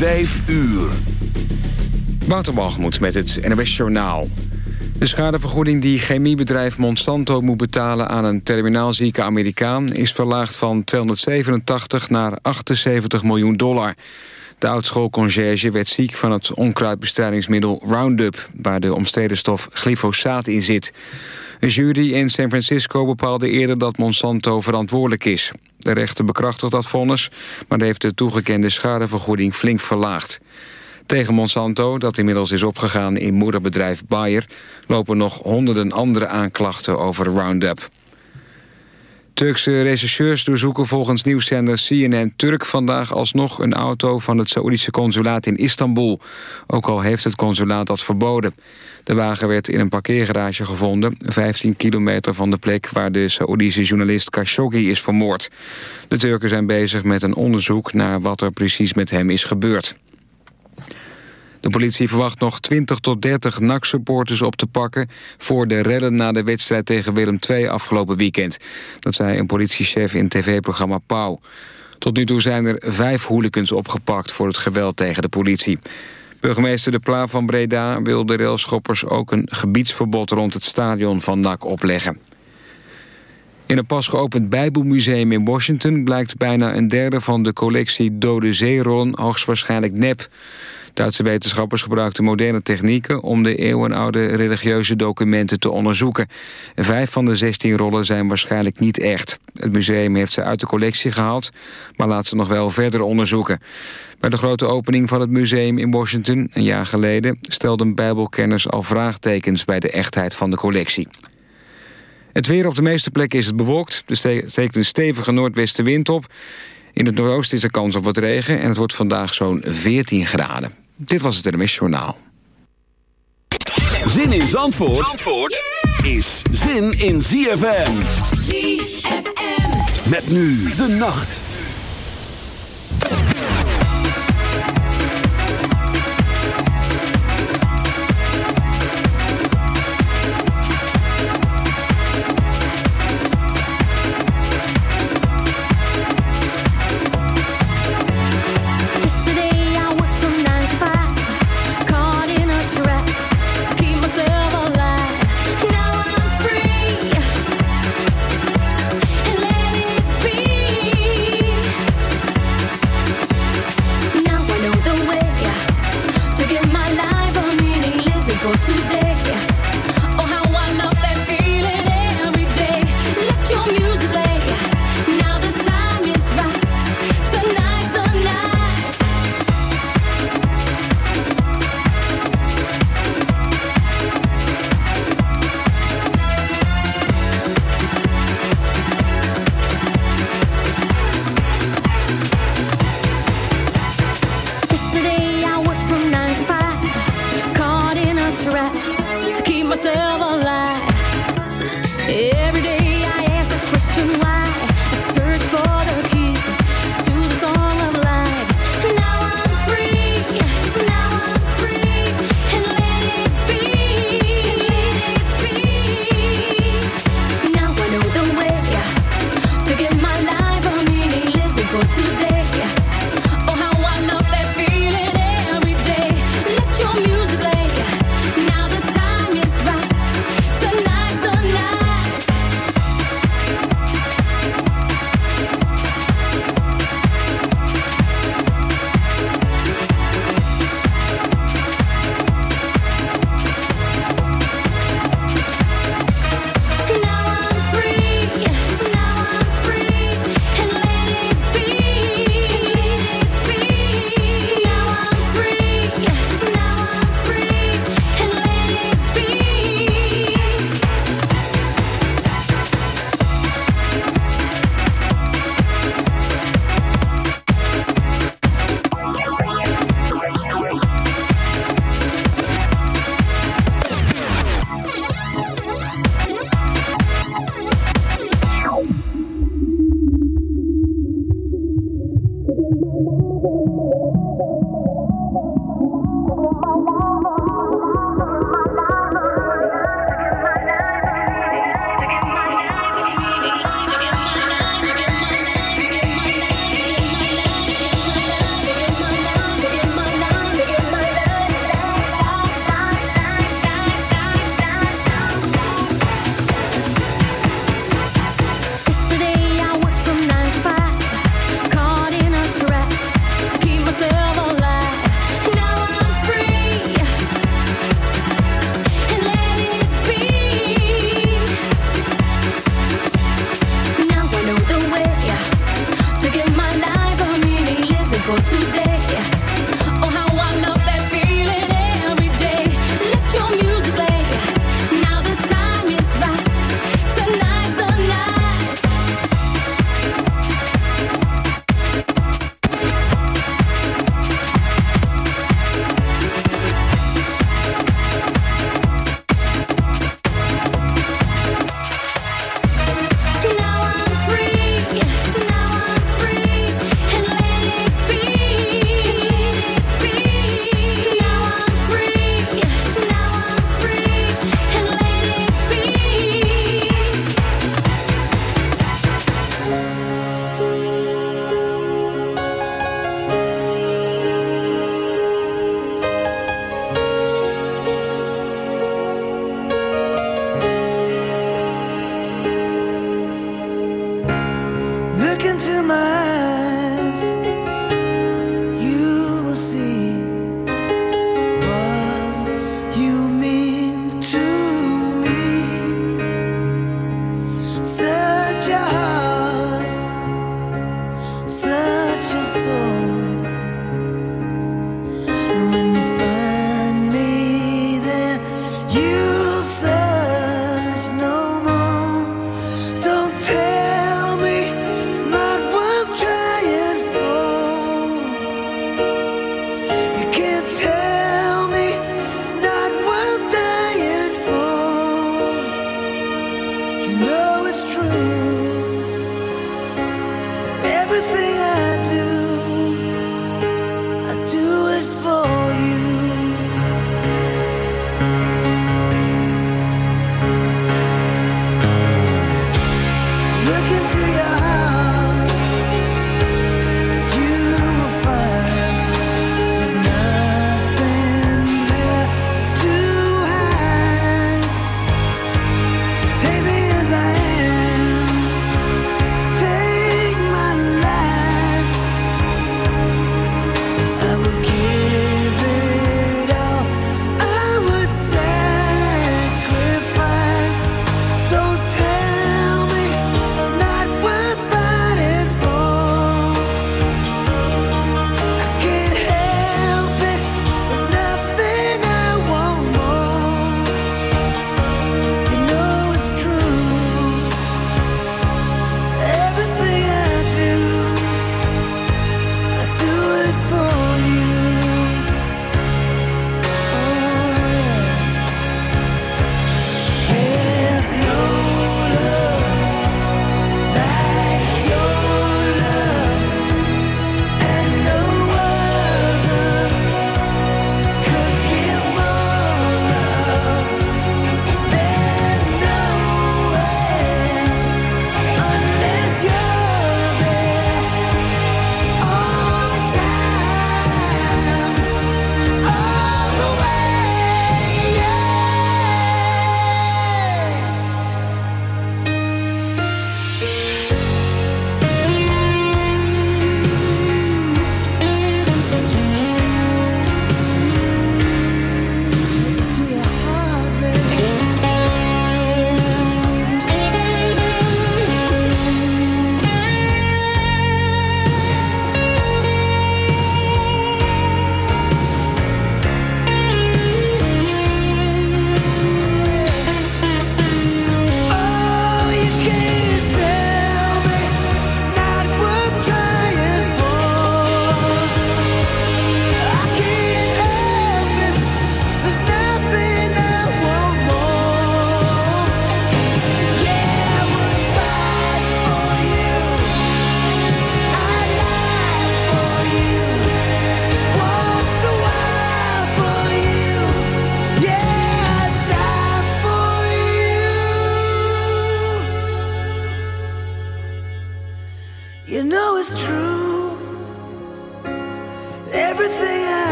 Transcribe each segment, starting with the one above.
Vijf uur. Waterbalgemoed met het NWS Journaal. De schadevergoeding die chemiebedrijf Monsanto moet betalen... aan een terminaalzieke Amerikaan... is verlaagd van 287 naar 78 miljoen dollar. De oudschoolconciërge werd ziek van het onkruidbestrijdingsmiddel Roundup... waar de omstreden stof glyfosaat in zit. Een jury in San Francisco bepaalde eerder dat Monsanto verantwoordelijk is. De rechter bekrachtigt dat vonnis, maar heeft de toegekende schadevergoeding flink verlaagd. Tegen Monsanto, dat inmiddels is opgegaan in moederbedrijf Bayer... lopen nog honderden andere aanklachten over Roundup. Turkse rechercheurs doorzoeken volgens nieuwszender CNN Turk vandaag alsnog een auto van het Saoedische consulaat in Istanbul. Ook al heeft het consulaat dat verboden. De wagen werd in een parkeergarage gevonden, 15 kilometer van de plek waar de Saoedische journalist Khashoggi is vermoord. De Turken zijn bezig met een onderzoek naar wat er precies met hem is gebeurd. De politie verwacht nog 20 tot 30 NAC-supporters op te pakken... voor de redden na de wedstrijd tegen Willem II afgelopen weekend. Dat zei een politiechef in tv-programma Pauw. Tot nu toe zijn er vijf hooligans opgepakt voor het geweld tegen de politie. Burgemeester De Pla van Breda wil de railschoppers ook een gebiedsverbod rond het stadion van NAC opleggen. In een pas geopend Bijbelmuseum in Washington blijkt bijna een derde van de collectie dode zeerollen hoogstwaarschijnlijk nep. Duitse wetenschappers gebruikten moderne technieken... om de eeuwenoude religieuze documenten te onderzoeken. Vijf van de zestien rollen zijn waarschijnlijk niet echt. Het museum heeft ze uit de collectie gehaald... maar laat ze nog wel verder onderzoeken. Bij de grote opening van het museum in Washington een jaar geleden... stelden bijbelkenners al vraagtekens bij de echtheid van de collectie. Het weer op de meeste plekken is het bewolkt. Er steekt een stevige noordwestenwind op. In het noordoosten is er kans op wat regen... en het wordt vandaag zo'n 14 graden. Dit was het NMS Journaal. Zin in Zandvoort, Zandvoort is zin in ZFM. ZFM. Met nu de nacht.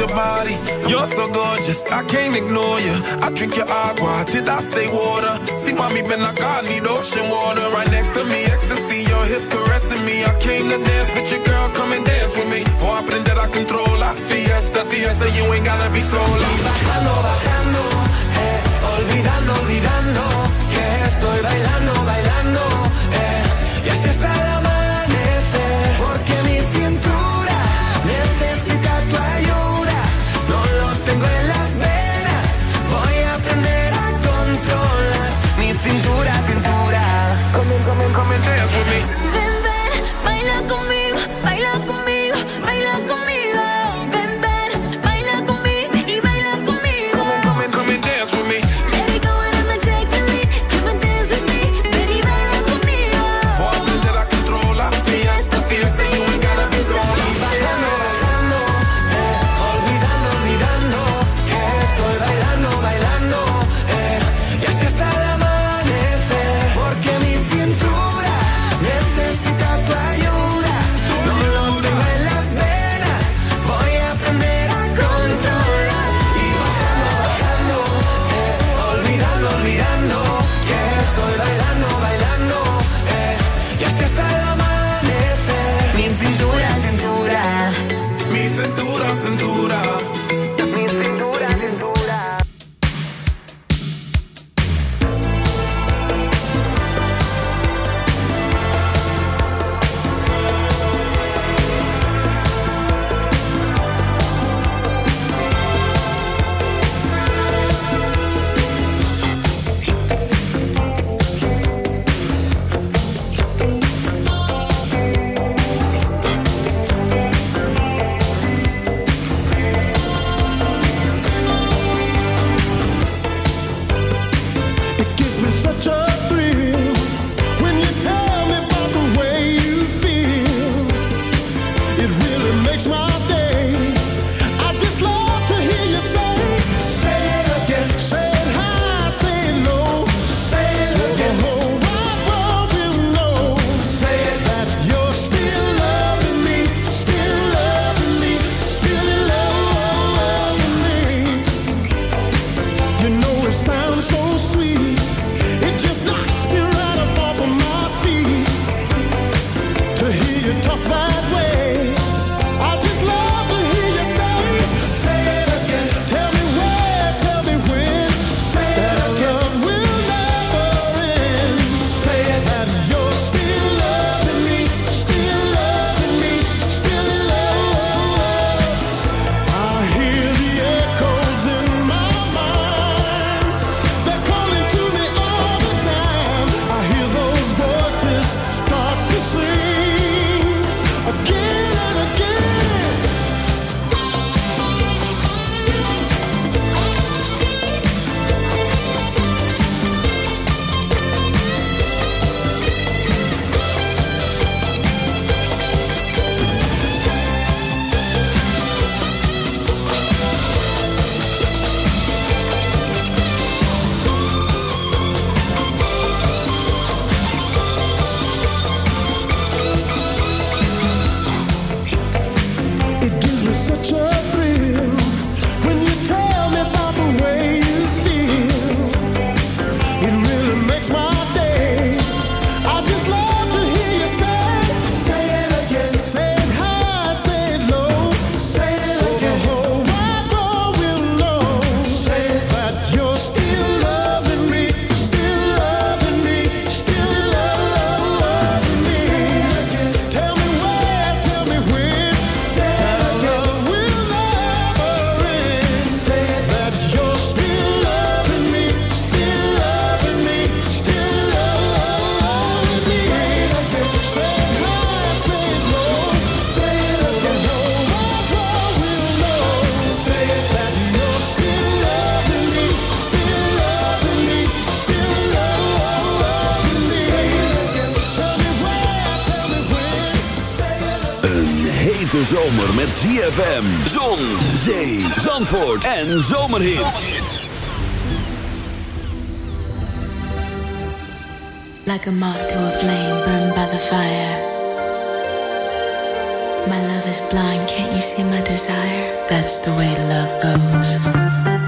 your body. You're so gorgeous, I can't ignore you. I drink your agua, did I say water? See, mommy, been like, I need ocean water. Right next to me, ecstasy, your hips caressing me. I came to dance with your girl, come and dance with me. For Voy that I control, controlar. Fiesta, fiesta, you ain't gotta be slow. Y bajando, bajando, eh, olvidando, olvidando, que estoy bailando, bailando, eh, y así está la ZFM, zon, zee, zandvoort en zomerhits. Like a moth to a flame burned by the fire. My love is blind, can't you see my desire? That's the way love goes.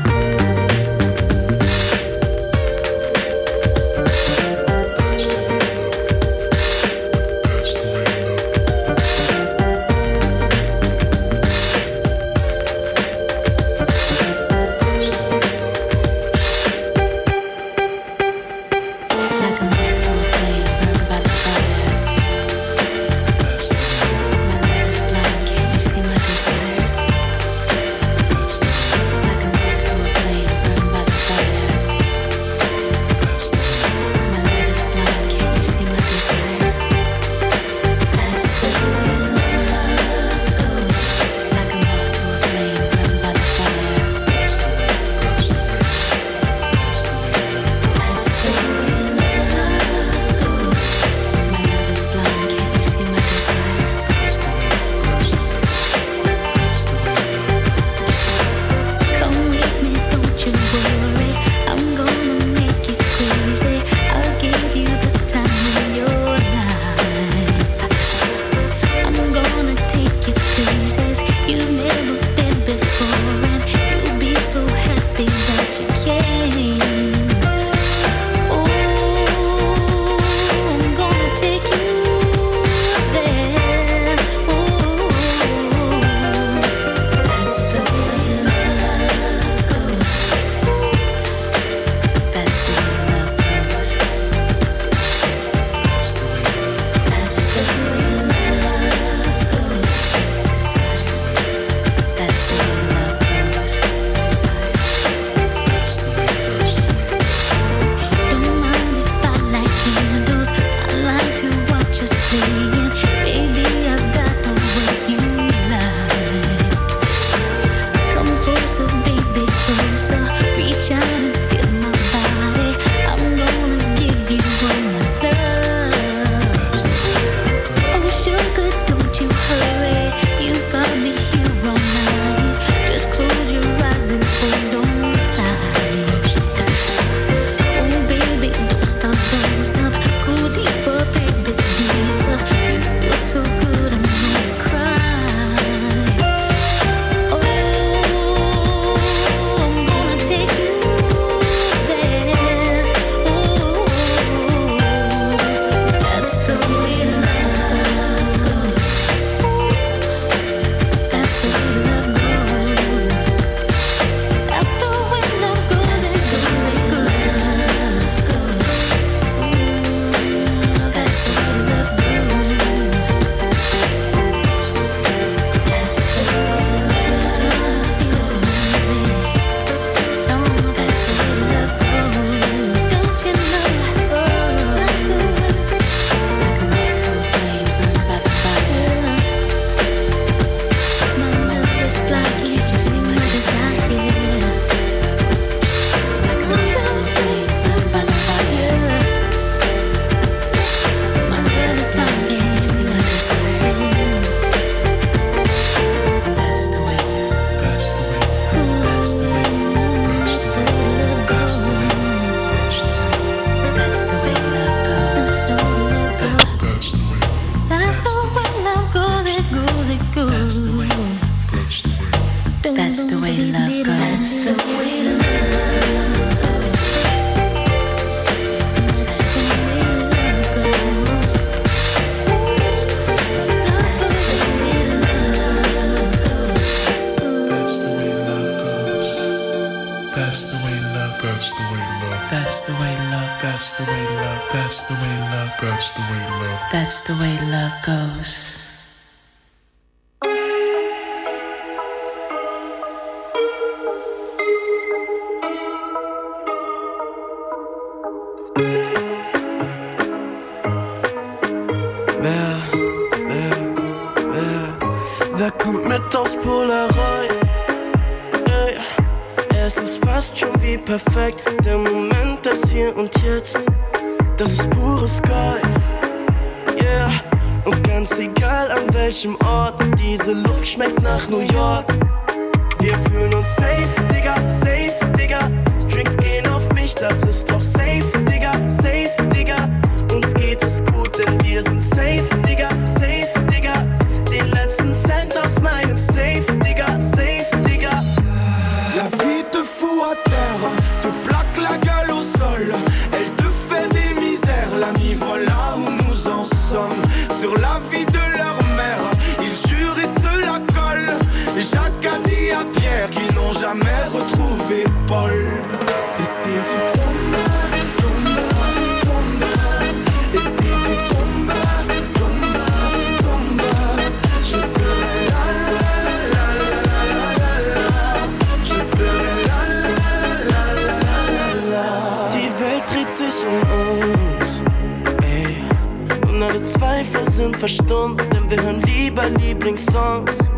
verstummt, denn wir hören lieber Lieblingssongs.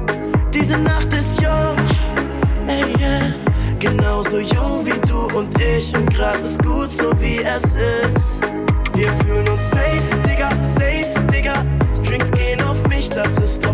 Diese Nacht ist jung, ey, yeah. genauso jung wie du und ich. Und grad ist gut, so wie es ist. Wir fühlen uns safe, Digga, safe, Digga. Drinks gehen auf mich, das ist doch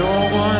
don't want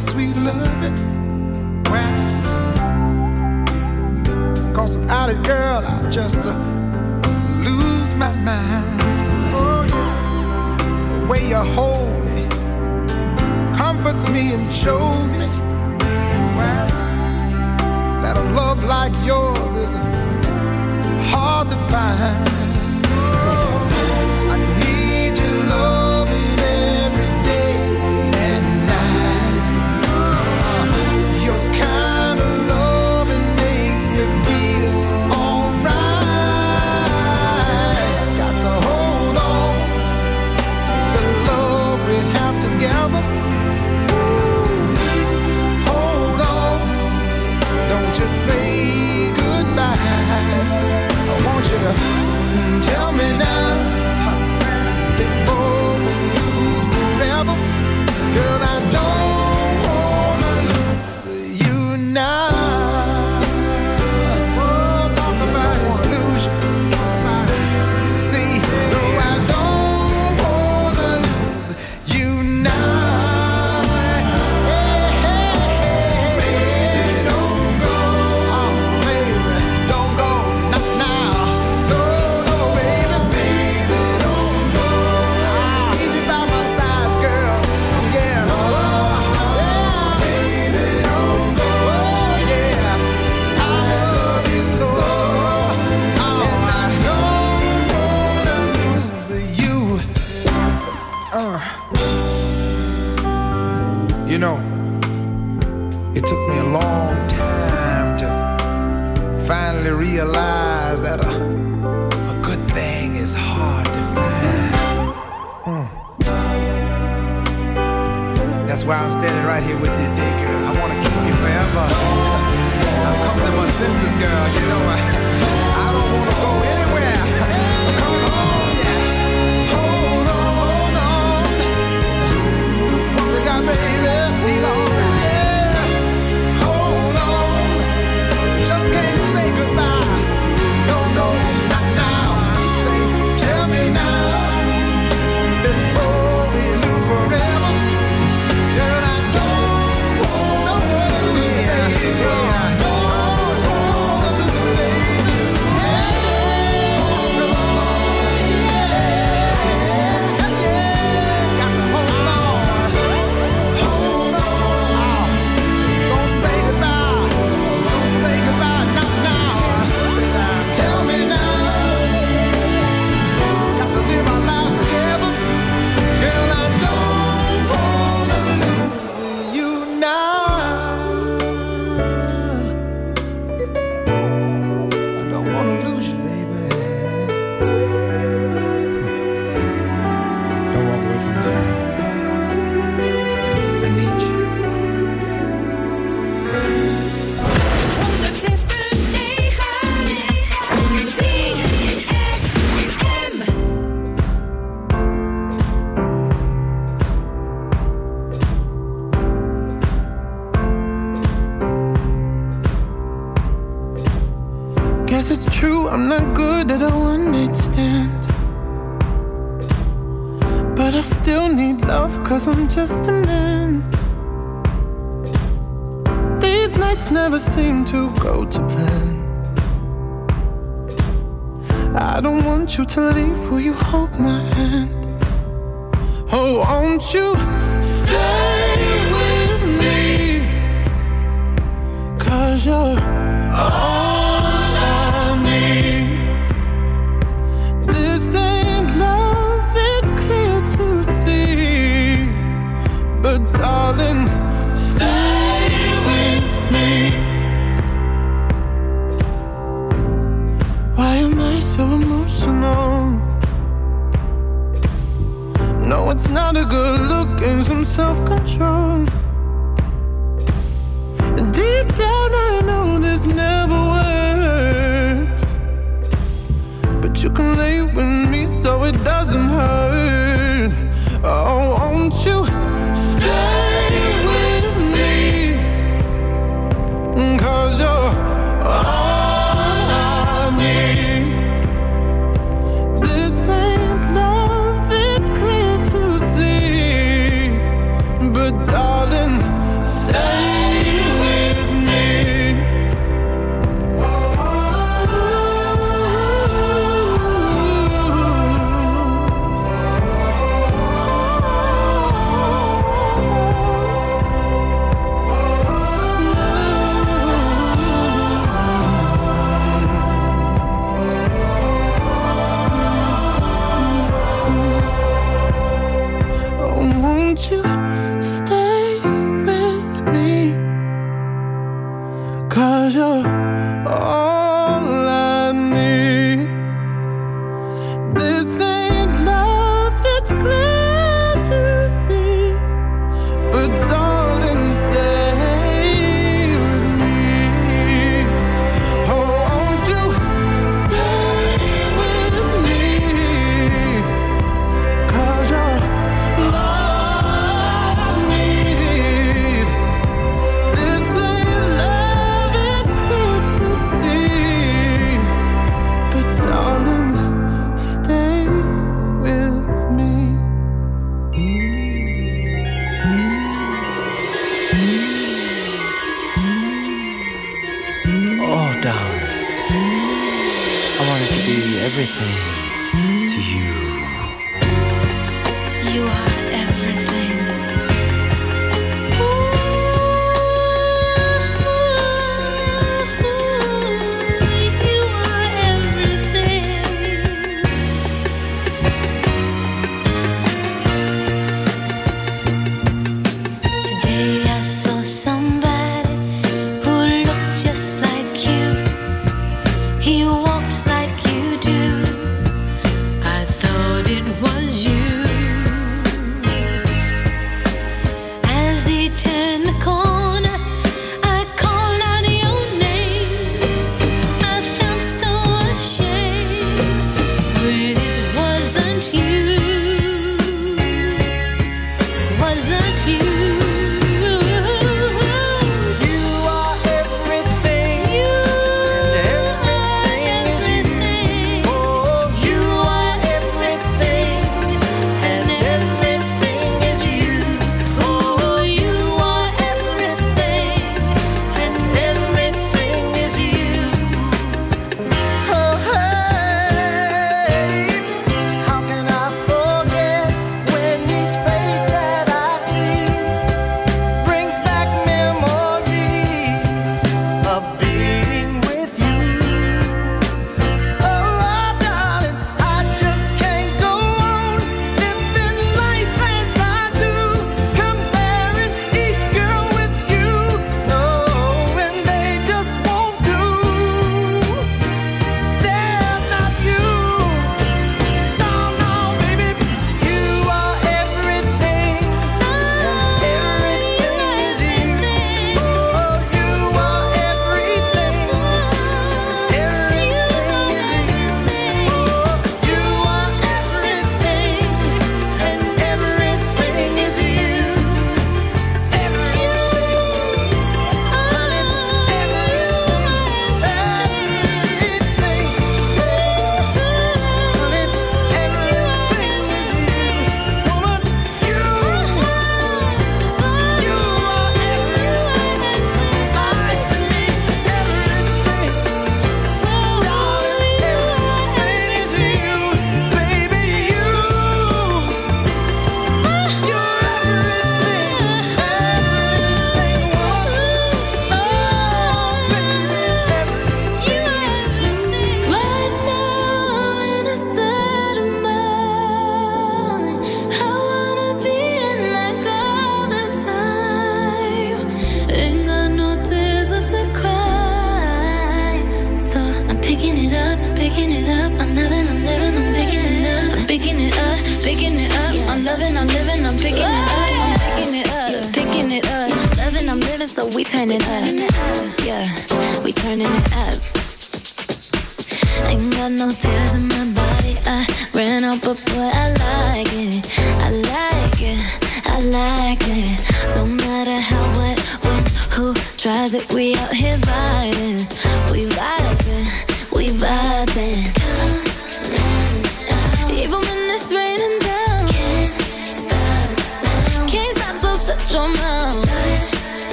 sweet loving. Why? Cause without it, girl, I just uh, lose my mind. Oh, yeah. The way you hold me comforts me and shows me why? that a love like yours is hard to find. It doesn't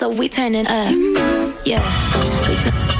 so we turning up. Yeah. We